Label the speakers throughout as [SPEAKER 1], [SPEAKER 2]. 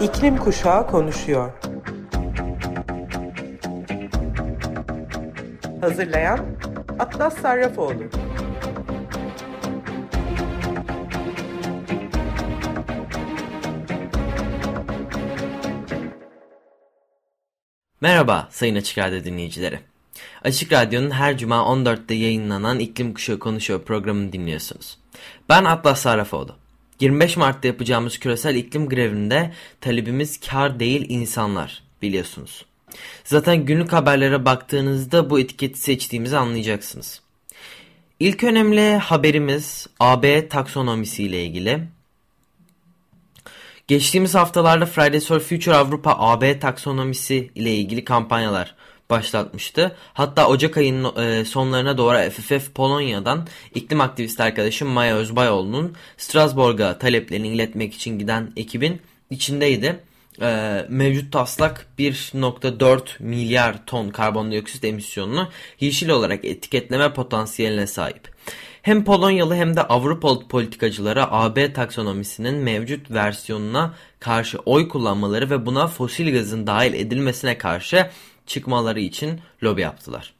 [SPEAKER 1] İklim Kuşağı konuşuyor. Hazırlayan Atlas Sarrafoğlu.
[SPEAKER 2] Merhaba Sayın Açık Radyo dinleyicileri. Açık Radyo'nun her cuma 14'te yayınlanan İklim Kuşağı Konuşuyor programını dinliyorsunuz. Ben Atlas Sarrafoğlu. 25 Mart'ta yapacağımız küresel iklim grevinde talebimiz kar değil insanlar biliyorsunuz. Zaten günlük haberlere baktığınızda bu etiketi seçtiğimizi anlayacaksınız. İlk önemli haberimiz AB taksonomisi ile ilgili. Geçtiğimiz haftalarda Fridays for Future Avrupa AB taksonomisi ile ilgili kampanyalar başlatmıştı. Hatta Ocak ayının e, sonlarına doğru FFF Polonya'dan iklim aktivisti arkadaşım Maya Özbayoğlu'nun Strasbourg'a taleplerini iletmek için giden ekibin içindeydi. E, mevcut taslak 1.4 milyar ton karbondioksit emisyonunu yeşil olarak etiketleme potansiyeline sahip. Hem Polonyalı hem de Avrupalı politikacılara AB taksonomisinin mevcut versiyonuna karşı oy kullanmaları ve buna fosil gazın dahil edilmesine karşı çıkmaları için lobi yaptılar.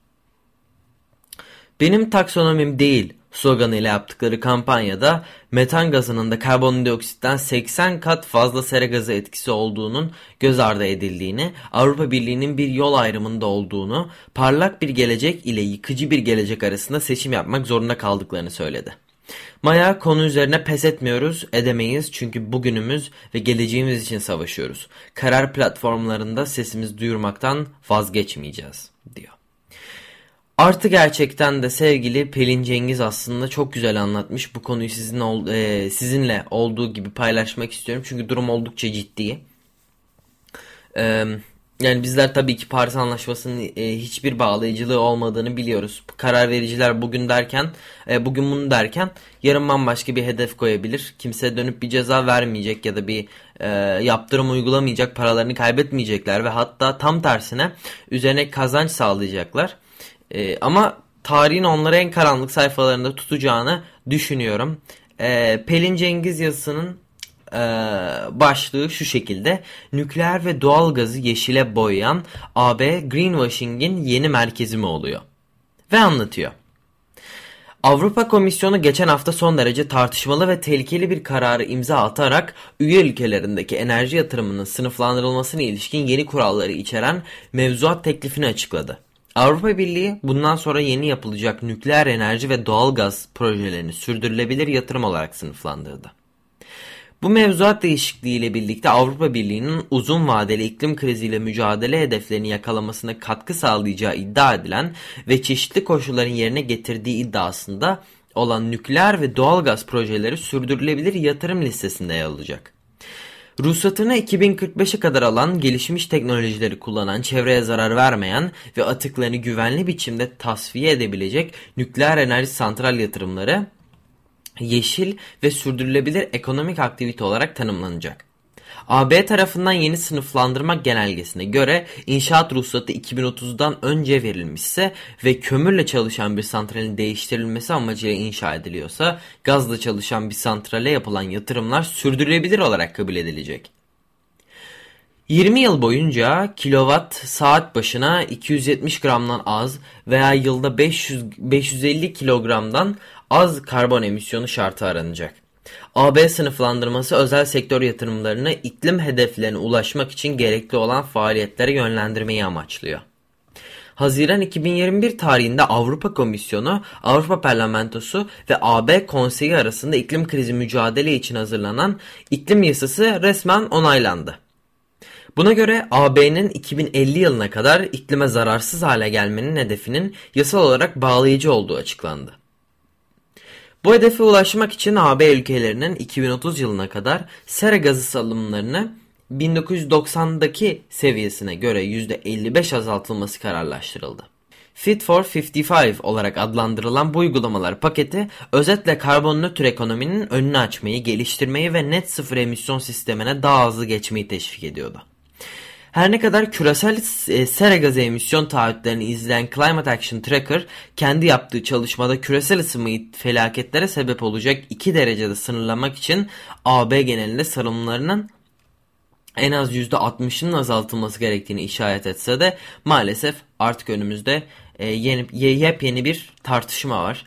[SPEAKER 2] Benim taksonomim değil sloganıyla yaptıkları kampanyada metan gazının da karbondioksitten 80 kat fazla sera gazı etkisi olduğunun göz ardı edildiğini, Avrupa Birliği'nin bir yol ayrımında olduğunu, parlak bir gelecek ile yıkıcı bir gelecek arasında seçim yapmak zorunda kaldıklarını söyledi. Maya konu üzerine pes etmiyoruz, edemeyiz çünkü bugünümüz ve geleceğimiz için savaşıyoruz. Karar platformlarında sesimizi duyurmaktan vazgeçmeyeceğiz diyor. Artı gerçekten de sevgili Pelin Cengiz aslında çok güzel anlatmış. Bu konuyu sizin ol, e, sizinle olduğu gibi paylaşmak istiyorum. Çünkü durum oldukça ciddi. E, yani bizler tabii ki Paris Anlaşması'nın e, hiçbir bağlayıcılığı olmadığını biliyoruz. Karar vericiler bugün derken, e, bugün bunu derken yarın bambaşka bir hedef koyabilir. Kimse dönüp bir ceza vermeyecek ya da bir e, yaptırım uygulamayacak, paralarını kaybetmeyecekler ve hatta tam tersine üzerine kazanç sağlayacaklar. E, ama tarihin onları en karanlık sayfalarında tutacağını düşünüyorum. E, Pelin Cengiz yazısının e, başlığı şu şekilde. Nükleer ve doğal gazı yeşile boyayan AB greenwashing'in yeni merkezi mi oluyor? Ve anlatıyor. Avrupa Komisyonu geçen hafta son derece tartışmalı ve tehlikeli bir kararı imza atarak üye ülkelerindeki enerji yatırımının sınıflandırılmasına ilişkin yeni kuralları içeren mevzuat teklifini açıkladı. Avrupa Birliği bundan sonra yeni yapılacak nükleer enerji ve doğal gaz projelerini sürdürülebilir yatırım olarak sınıflandırdı. Bu mevzuat değişikliği ile birlikte Avrupa Birliği'nin uzun vadeli iklim kriziyle mücadele hedeflerini yakalamasına katkı sağlayacağı iddia edilen ve çeşitli koşulların yerine getirdiği iddiasında olan nükleer ve doğal gaz projeleri sürdürülebilir yatırım listesinde yer alacak. Ruhsatını 2045'e kadar alan, gelişmiş teknolojileri kullanan, çevreye zarar vermeyen ve atıklarını güvenli biçimde tasfiye edebilecek nükleer enerji santral yatırımları yeşil ve sürdürülebilir ekonomik aktivite olarak tanımlanacak. AB tarafından yeni sınıflandırma genelgesine göre inşaat ruhsatı 2030'dan önce verilmişse ve kömürle çalışan bir santralin değiştirilmesi amacıyla inşa ediliyorsa gazla çalışan bir santrale yapılan yatırımlar sürdürülebilir olarak kabul edilecek. 20 yıl boyunca kilowatt saat başına 270 gramdan az veya yılda 500, 550 kilogramdan az karbon emisyonu şartı aranacak. AB sınıflandırması özel sektör yatırımlarını iklim hedeflerine ulaşmak için gerekli olan faaliyetlere yönlendirmeyi amaçlıyor. Haziran 2021 tarihinde Avrupa Komisyonu, Avrupa Parlamentosu ve AB Konseyi arasında iklim krizi mücadele için hazırlanan iklim yasası resmen onaylandı. Buna göre AB'nin 2050 yılına kadar iklime zararsız hale gelmenin hedefinin yasal olarak bağlayıcı olduğu açıklandı. Bu hedefe ulaşmak için AB ülkelerinin 2030 yılına kadar sera gazı salımlarını 1990'daki seviyesine göre %55 azaltılması kararlaştırıldı. Fit for 55 olarak adlandırılan bu uygulamalar paketi özetle karbon nötr ekonominin önünü açmayı, geliştirmeyi ve net sıfır emisyon sistemine daha hızlı geçmeyi teşvik ediyordu. Her ne kadar küresel e, sera gazı emisyon taahhütlerini izleyen Climate Action Tracker kendi yaptığı çalışmada küresel ısınmayı felaketlere sebep olacak 2 derecede sınırlamak için AB genelinde sarımlarının en az %60'ının azaltılması gerektiğini işaret etse de maalesef artık önümüzde e, yeni, yepyeni bir tartışma var.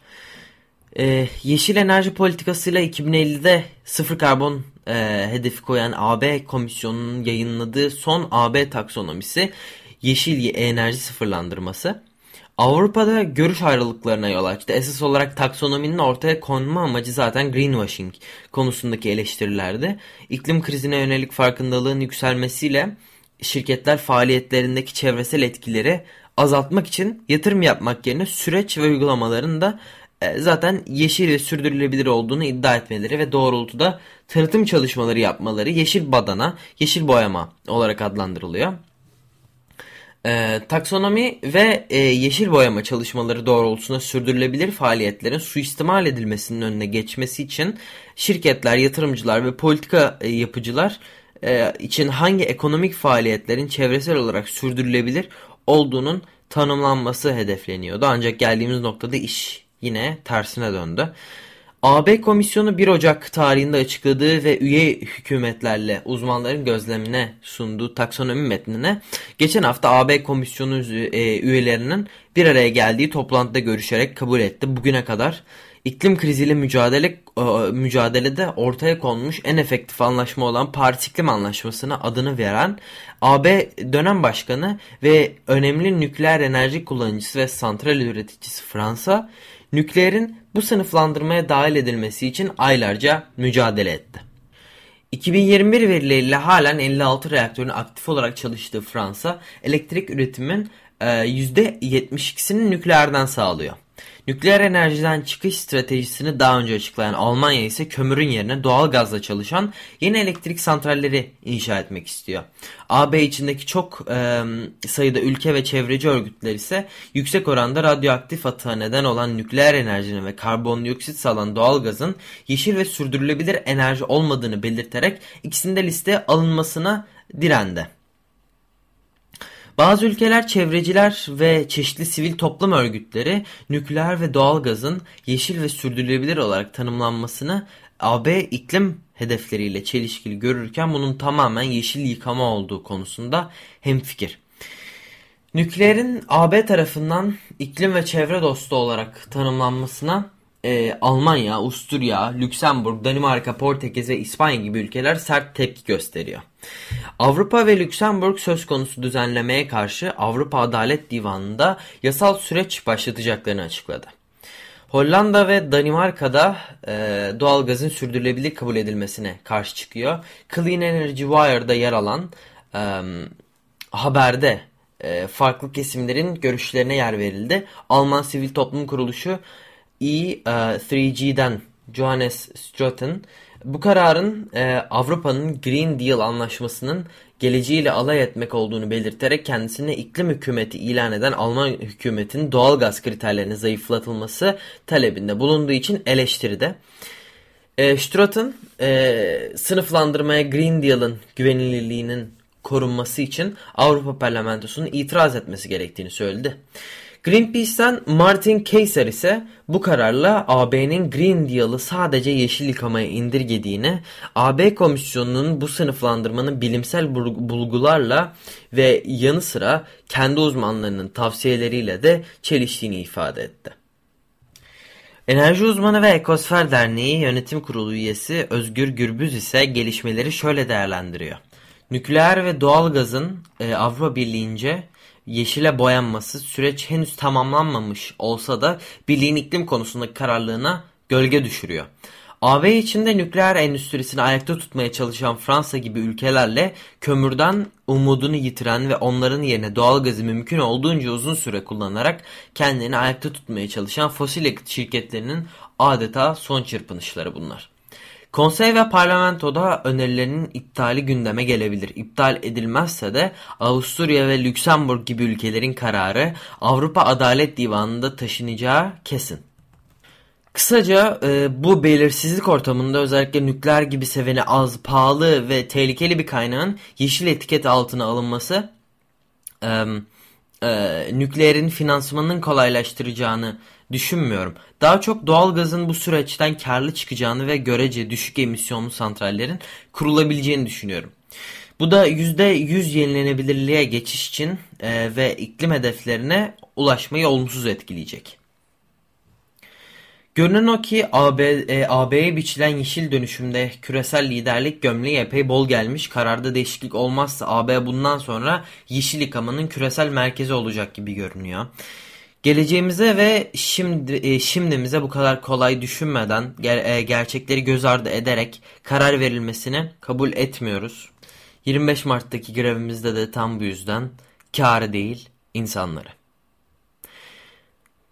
[SPEAKER 2] E, yeşil enerji politikasıyla 2050'de sıfır karbon e, hedefi koyan AB komisyonunun yayınladığı son AB taksonomisi yeşil enerji sıfırlandırması. Avrupa'da görüş ayrılıklarına yol açtı. Esas olarak taksonominin ortaya konma amacı zaten greenwashing konusundaki eleştirilerdi. İklim krizine yönelik farkındalığın yükselmesiyle şirketler faaliyetlerindeki çevresel etkileri azaltmak için yatırım yapmak yerine süreç ve uygulamaların da zaten yeşil ve sürdürülebilir olduğunu iddia etmeleri ve doğrultuda tanıtım çalışmaları yapmaları yeşil badana, yeşil boyama olarak adlandırılıyor. E, taksonomi ve e, yeşil boyama çalışmaları doğrultusunda sürdürülebilir faaliyetlerin suistimal edilmesinin önüne geçmesi için şirketler, yatırımcılar ve politika e, yapıcılar e, için hangi ekonomik faaliyetlerin çevresel olarak sürdürülebilir olduğunun tanımlanması hedefleniyordu. Ancak geldiğimiz noktada iş yine tersine döndü. AB Komisyonu 1 Ocak tarihinde açıkladığı ve üye hükümetlerle uzmanların gözlemine sunduğu taksonomi metnine geçen hafta AB Komisyonu e, üyelerinin bir araya geldiği toplantıda görüşerek kabul etti. Bugüne kadar iklim kriziyle mücadele mücadelede ortaya konmuş en efektif anlaşma olan Paris İklim Anlaşması'na adını veren AB dönem başkanı ve önemli nükleer enerji kullanıcısı ve santral üreticisi Fransa nükleerin bu sınıflandırmaya dahil edilmesi için aylarca mücadele etti. 2021 verileriyle halen 56 reaktörün aktif olarak çalıştığı Fransa, elektrik üretimin %72'sini e, nükleerden sağlıyor. Nükleer enerjiden çıkış stratejisini daha önce açıklayan Almanya ise kömürün yerine doğal gazla çalışan yeni elektrik santralleri inşa etmek istiyor. AB içindeki çok e, sayıda ülke ve çevreci örgütler ise yüksek oranda radyoaktif atığa neden olan nükleer enerjinin ve karbondioksit salan doğal gazın yeşil ve sürdürülebilir enerji olmadığını belirterek ikisinde liste alınmasına direndi. Bazı ülkeler çevreciler ve çeşitli sivil toplum örgütleri nükleer ve doğal gazın yeşil ve sürdürülebilir olarak tanımlanmasını AB iklim hedefleriyle çelişkili görürken bunun tamamen yeşil yıkama olduğu konusunda hemfikir. Nükleerin AB tarafından iklim ve çevre dostu olarak tanımlanmasına e, Almanya, Avusturya, Lüksemburg, Danimarka, Portekiz ve İspanya gibi ülkeler sert tepki gösteriyor. Avrupa ve Lüksemburg söz konusu düzenlemeye karşı Avrupa Adalet Divanı'nda yasal süreç başlatacaklarını açıkladı. Hollanda ve Danimarka'da e, doğalgazın sürdürülebilir kabul edilmesine karşı çıkıyor. Clean Energy Wire'da yer alan e, haberde e, farklı kesimlerin görüşlerine yer verildi. Alman Sivil Toplum Kuruluşu E3G'den Johannes Strotten bu kararın e, Avrupa'nın Green Deal anlaşmasının geleceğiyle alay etmek olduğunu belirterek kendisine iklim hükümeti ilan eden Alman hükümetinin doğal gaz kriterlerinin zayıflatılması talebinde bulunduğu için eleştiride. E, Strotten e, sınıflandırmaya Green Deal'ın güvenilirliğinin korunması için Avrupa Parlamentosu'nun itiraz etmesi gerektiğini söyledi. Greenpeace'ten Martin Kayser ise bu kararla AB'nin Green Deal'ı sadece yeşil yıkamaya indirgediğini, AB Komisyonu'nun bu sınıflandırmanın bilimsel bulgularla ve yanı sıra kendi uzmanlarının tavsiyeleriyle de çeliştiğini ifade etti. Enerji uzmanı ve Ekosfer Derneği Yönetim Kurulu üyesi Özgür Gürbüz ise gelişmeleri şöyle değerlendiriyor. Nükleer ve doğal gazın e, Avrupa Birliği'nce yeşile boyanması süreç henüz tamamlanmamış olsa da birliğin iklim konusundaki kararlılığına gölge düşürüyor. AB içinde nükleer endüstrisini ayakta tutmaya çalışan Fransa gibi ülkelerle kömürden umudunu yitiren ve onların yerine doğal gazı mümkün olduğunca uzun süre kullanarak kendini ayakta tutmaya çalışan fosil yakıt şirketlerinin adeta son çırpınışları bunlar. Konsey ve parlamentoda önerilerinin iptali gündeme gelebilir. İptal edilmezse de Avusturya ve Lüksemburg gibi ülkelerin kararı Avrupa Adalet Divanı'nda taşınacağı kesin. Kısaca e, bu belirsizlik ortamında özellikle nükleer gibi seveni az, pahalı ve tehlikeli bir kaynağın yeşil etiket altına alınması e, e, nükleerin finansmanının kolaylaştıracağını düşünmüyorum. Daha çok doğalgazın bu süreçten karlı çıkacağını ve görece düşük emisyonlu santrallerin kurulabileceğini düşünüyorum. Bu da %100 yenilenebilirliğe geçiş için e, ve iklim hedeflerine ulaşmayı olumsuz etkileyecek. Görünen o ki AB biçilen yeşil dönüşümde küresel liderlik gömleği epey bol gelmiş. Kararda değişiklik olmazsa AB bundan sonra yeşil yıkamanın küresel merkezi olacak gibi görünüyor. Geleceğimize ve şimdi e, şimdimize bu kadar kolay düşünmeden ger e, gerçekleri göz ardı ederek karar verilmesini kabul etmiyoruz. 25 Mart'taki grevimizde de tam bu yüzden kârı değil insanları.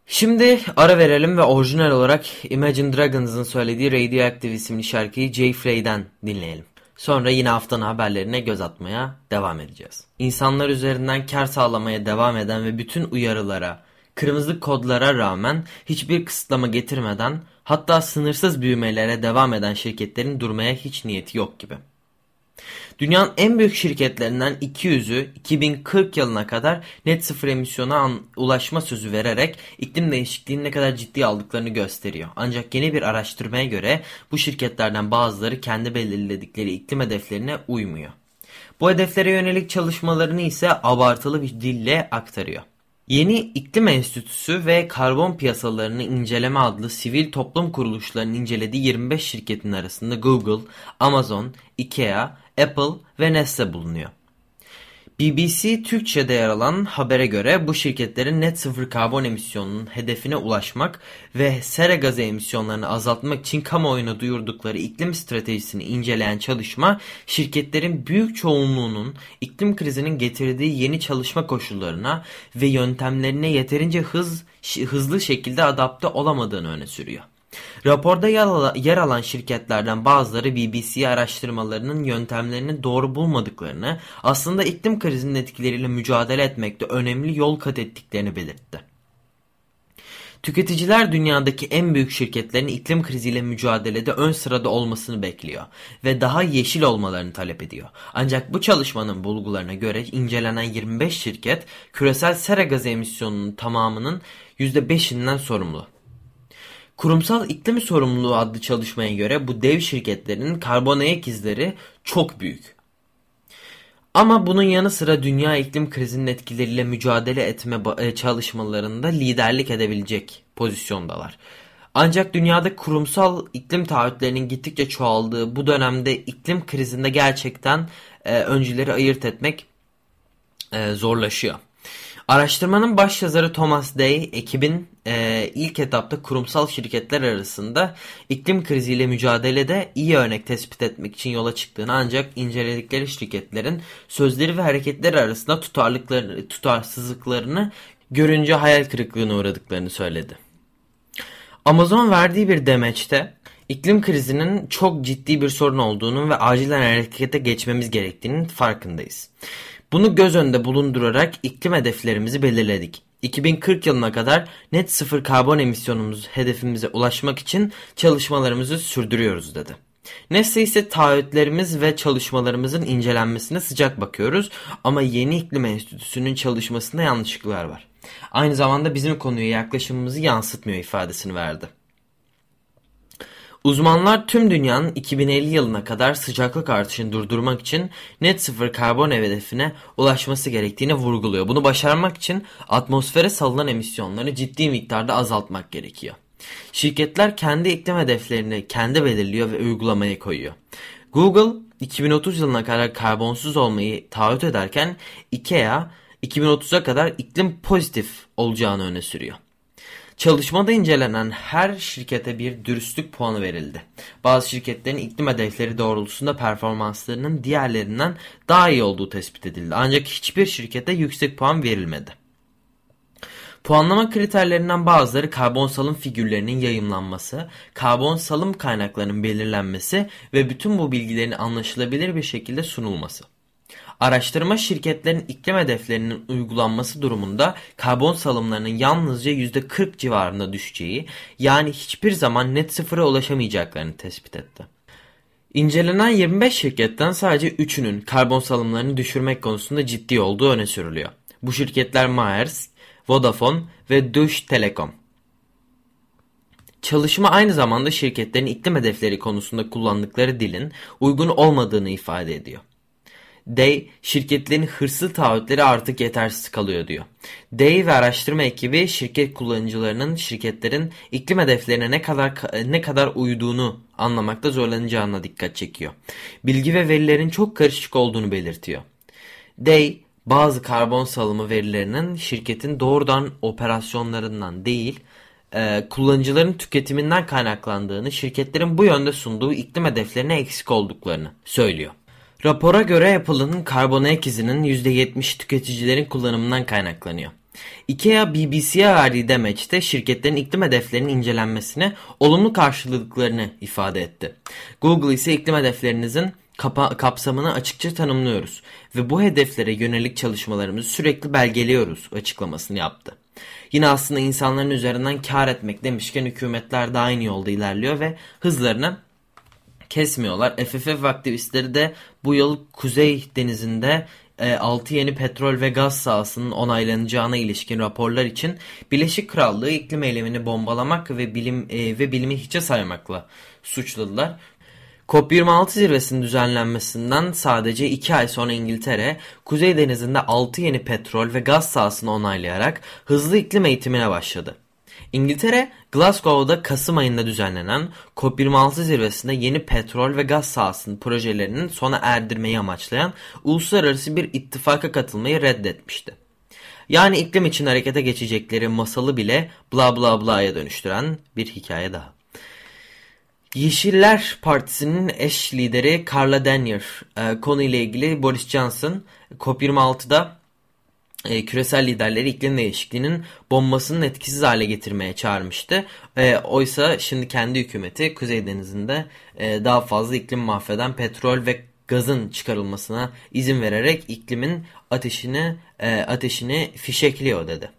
[SPEAKER 2] Şimdi ara verelim ve orijinal olarak Imagine Dragons'ın söylediği Radioactive isimli şarkıyı Jay Frey'den dinleyelim. Sonra yine haftanın haberlerine göz atmaya devam edeceğiz. İnsanlar üzerinden kar sağlamaya devam eden ve bütün uyarılara, kırmızı kodlara rağmen hiçbir kısıtlama getirmeden hatta sınırsız büyümelere devam eden şirketlerin durmaya hiç niyeti yok gibi. Dünyanın en büyük şirketlerinden 200'ü 2040 yılına kadar net sıfır emisyona ulaşma sözü vererek iklim değişikliğini ne kadar ciddi aldıklarını gösteriyor. Ancak yeni bir araştırmaya göre bu şirketlerden bazıları kendi belirledikleri iklim hedeflerine uymuyor. Bu hedeflere yönelik çalışmalarını ise abartılı bir dille aktarıyor. Yeni İklim Enstitüsü ve Karbon Piyasalarını İnceleme adlı sivil toplum kuruluşlarının incelediği 25 şirketin arasında Google, Amazon, Ikea, Apple ve Nestle bulunuyor. BBC Türkçe'de yer alan habere göre bu şirketlerin net sıfır karbon emisyonunun hedefine ulaşmak ve sera gazı emisyonlarını azaltmak için kamuoyuna duyurdukları iklim stratejisini inceleyen çalışma şirketlerin büyük çoğunluğunun iklim krizinin getirdiği yeni çalışma koşullarına ve yöntemlerine yeterince hız, hızlı şekilde adapte olamadığını öne sürüyor. Raporda yer alan şirketlerden bazıları BBC araştırmalarının yöntemlerini doğru bulmadıklarını, aslında iklim krizinin etkileriyle mücadele etmekte önemli yol kat ettiklerini belirtti. Tüketiciler dünyadaki en büyük şirketlerin iklim kriziyle mücadelede ön sırada olmasını bekliyor ve daha yeşil olmalarını talep ediyor. Ancak bu çalışmanın bulgularına göre incelenen 25 şirket küresel sera gazı emisyonunun tamamının %5'inden sorumlu. Kurumsal İklim Sorumluluğu adlı çalışmaya göre bu dev şirketlerin karbon ayak izleri çok büyük. Ama bunun yanı sıra dünya iklim krizinin etkileriyle mücadele etme e, çalışmalarında liderlik edebilecek pozisyondalar. Ancak dünyada kurumsal iklim taahhütlerinin gittikçe çoğaldığı bu dönemde iklim krizinde gerçekten e, öncüleri ayırt etmek e, zorlaşıyor. Araştırmanın başyazarı Thomas Day, ekibin e, ilk etapta kurumsal şirketler arasında iklim kriziyle mücadelede iyi örnek tespit etmek için yola çıktığını ancak inceledikleri şirketlerin sözleri ve hareketleri arasında tutarlıklarını, tutarsızlıklarını görünce hayal kırıklığına uğradıklarını söyledi. Amazon verdiği bir demeçte iklim krizinin çok ciddi bir sorun olduğunu ve acilen harekete geçmemiz gerektiğinin farkındayız. Bunu göz önünde bulundurarak iklim hedeflerimizi belirledik. 2040 yılına kadar net sıfır karbon emisyonumuz hedefimize ulaşmak için çalışmalarımızı sürdürüyoruz dedi. Nesle ise taahhütlerimiz ve çalışmalarımızın incelenmesine sıcak bakıyoruz ama yeni iklim enstitüsünün çalışmasında yanlışlıklar var. Aynı zamanda bizim konuya yaklaşımımızı yansıtmıyor ifadesini verdi. Uzmanlar tüm dünyanın 2050 yılına kadar sıcaklık artışını durdurmak için net sıfır karbon hedefine ulaşması gerektiğini vurguluyor. Bunu başarmak için atmosfere salınan emisyonları ciddi miktarda azaltmak gerekiyor. Şirketler kendi iklim hedeflerini kendi belirliyor ve uygulamaya koyuyor. Google 2030 yılına kadar karbonsuz olmayı taahhüt ederken IKEA 2030'a kadar iklim pozitif olacağını öne sürüyor. Çalışmada incelenen her şirkete bir dürüstlük puanı verildi. Bazı şirketlerin iklim hedefleri doğrultusunda performanslarının diğerlerinden daha iyi olduğu tespit edildi. Ancak hiçbir şirkete yüksek puan verilmedi. Puanlama kriterlerinden bazıları karbon salım figürlerinin yayımlanması, karbon salım kaynaklarının belirlenmesi ve bütün bu bilgilerin anlaşılabilir bir şekilde sunulması. Araştırma şirketlerin iklim hedeflerinin uygulanması durumunda karbon salımlarının yalnızca %40 civarında düşeceği yani hiçbir zaman net sıfıra ulaşamayacaklarını tespit etti. İncelenen 25 şirketten sadece 3'ünün karbon salımlarını düşürmek konusunda ciddi olduğu öne sürülüyor. Bu şirketler Maersk, Vodafone ve Deutsche Telekom. Çalışma aynı zamanda şirketlerin iklim hedefleri konusunda kullandıkları dilin uygun olmadığını ifade ediyor. Day şirketlerin hırslı taahhütleri artık yetersiz kalıyor diyor. Day ve araştırma ekibi şirket kullanıcılarının şirketlerin iklim hedeflerine ne kadar ne kadar uyduğunu anlamakta zorlanacağına dikkat çekiyor. Bilgi ve verilerin çok karışık olduğunu belirtiyor. Day bazı karbon salımı verilerinin şirketin doğrudan operasyonlarından değil, e, kullanıcıların tüketiminden kaynaklandığını, şirketlerin bu yönde sunduğu iklim hedeflerine eksik olduklarını söylüyor. Rapora göre Apple'ın karbon ayak izinin %70 tüketicilerin kullanımından kaynaklanıyor. IKEA BBC'ye verdiği demeçte şirketlerin iklim hedeflerinin incelenmesine olumlu karşılıklarını ifade etti. Google ise iklim hedeflerinizin kapsamını açıkça tanımlıyoruz ve bu hedeflere yönelik çalışmalarımızı sürekli belgeliyoruz açıklamasını yaptı. Yine aslında insanların üzerinden kar etmek demişken hükümetler de aynı yolda ilerliyor ve hızlarını kesmiyorlar. FFF aktivistleri de bu yıl Kuzey Denizi'nde 6 e, yeni petrol ve gaz sahasının onaylanacağına ilişkin raporlar için Birleşik Krallığı iklim eylemini bombalamak ve bilim e, ve bilimi hiçe saymakla suçladılar. COP26 zirvesinin düzenlenmesinden sadece 2 ay sonra İngiltere, Kuzey Denizi'nde 6 yeni petrol ve gaz sahasını onaylayarak hızlı iklim eğitimine başladı. İngiltere, Glasgow'da Kasım ayında düzenlenen COP26 zirvesinde yeni petrol ve gaz sahasının projelerinin sona erdirmeyi amaçlayan uluslararası bir ittifaka katılmayı reddetmişti. Yani iklim için harekete geçecekleri masalı bile bla bla bla'ya dönüştüren bir hikaye daha. Yeşiller Partisi'nin eş lideri Carla Denier e, konuyla ilgili Boris Johnson COP26'da e, küresel liderleri iklim değişikliğinin bombasının etkisiz hale getirmeye çağırmıştı. E, oysa şimdi kendi hükümeti Kuzey Denizi'nde e, daha fazla iklim mahveden petrol ve gazın çıkarılmasına izin vererek iklimin ateşini e, ateşini fişekliyor dedi.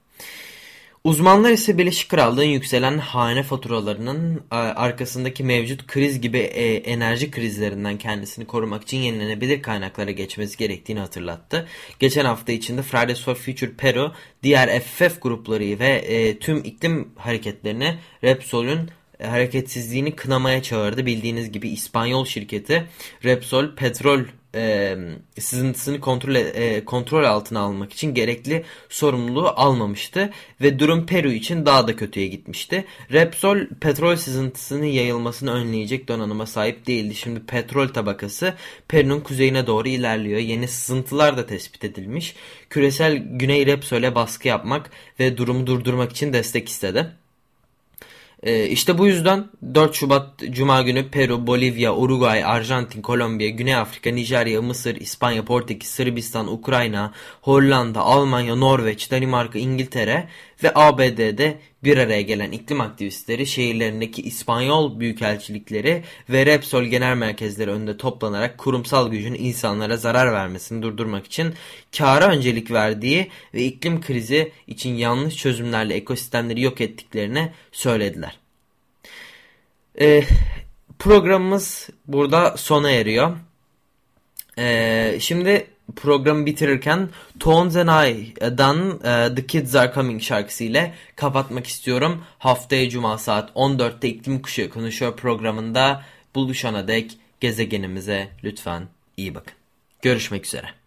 [SPEAKER 2] Uzmanlar ise Birleşik Krallığın yükselen hane faturalarının e, arkasındaki mevcut kriz gibi e, enerji krizlerinden kendisini korumak için yenilenebilir kaynaklara geçmesi gerektiğini hatırlattı. Geçen hafta içinde Fridays for Future Peru diğer FFF grupları ve e, tüm iklim hareketlerini Repsol'ün hareketsizliğini kınamaya çağırdı. Bildiğiniz gibi İspanyol şirketi Repsol petrol e, sızıntısını kontrol, e, kontrol altına almak için gerekli sorumluluğu almamıştı ve durum Peru için daha da kötüye gitmişti. Repsol petrol sızıntısının yayılmasını önleyecek donanıma sahip değildi. Şimdi petrol tabakası Peru'nun kuzeyine doğru ilerliyor. Yeni sızıntılar da tespit edilmiş. Küresel Güney Repsol'e baskı yapmak ve durumu durdurmak için destek istedi. E, işte bu yüzden 4 Şubat Cuma günü Peru, Bolivya, Uruguay, Arjantin, Kolombiya, Güney Afrika, Nijerya, Mısır, İspanya, Portekiz, Sırbistan, Ukrayna, Hollanda, Almanya, Norveç, Danimarka, İngiltere ve ABD'de bir araya gelen iklim aktivistleri şehirlerindeki İspanyol büyükelçilikleri ve Repsol genel merkezleri önünde toplanarak kurumsal gücün insanlara zarar vermesini durdurmak için kâra öncelik verdiği ve iklim krizi için yanlış çözümlerle ekosistemleri yok ettiklerini söylediler. Ee, programımız burada sona eriyor. Ee, şimdi programı bitirirken Tones and I'dan uh, The Kids Are Coming şarkısıyla kapatmak istiyorum. Haftaya Cuma saat 14'te İklim Kuşu konuşuyor programında buluşana dek gezegenimize lütfen iyi bakın. Görüşmek üzere.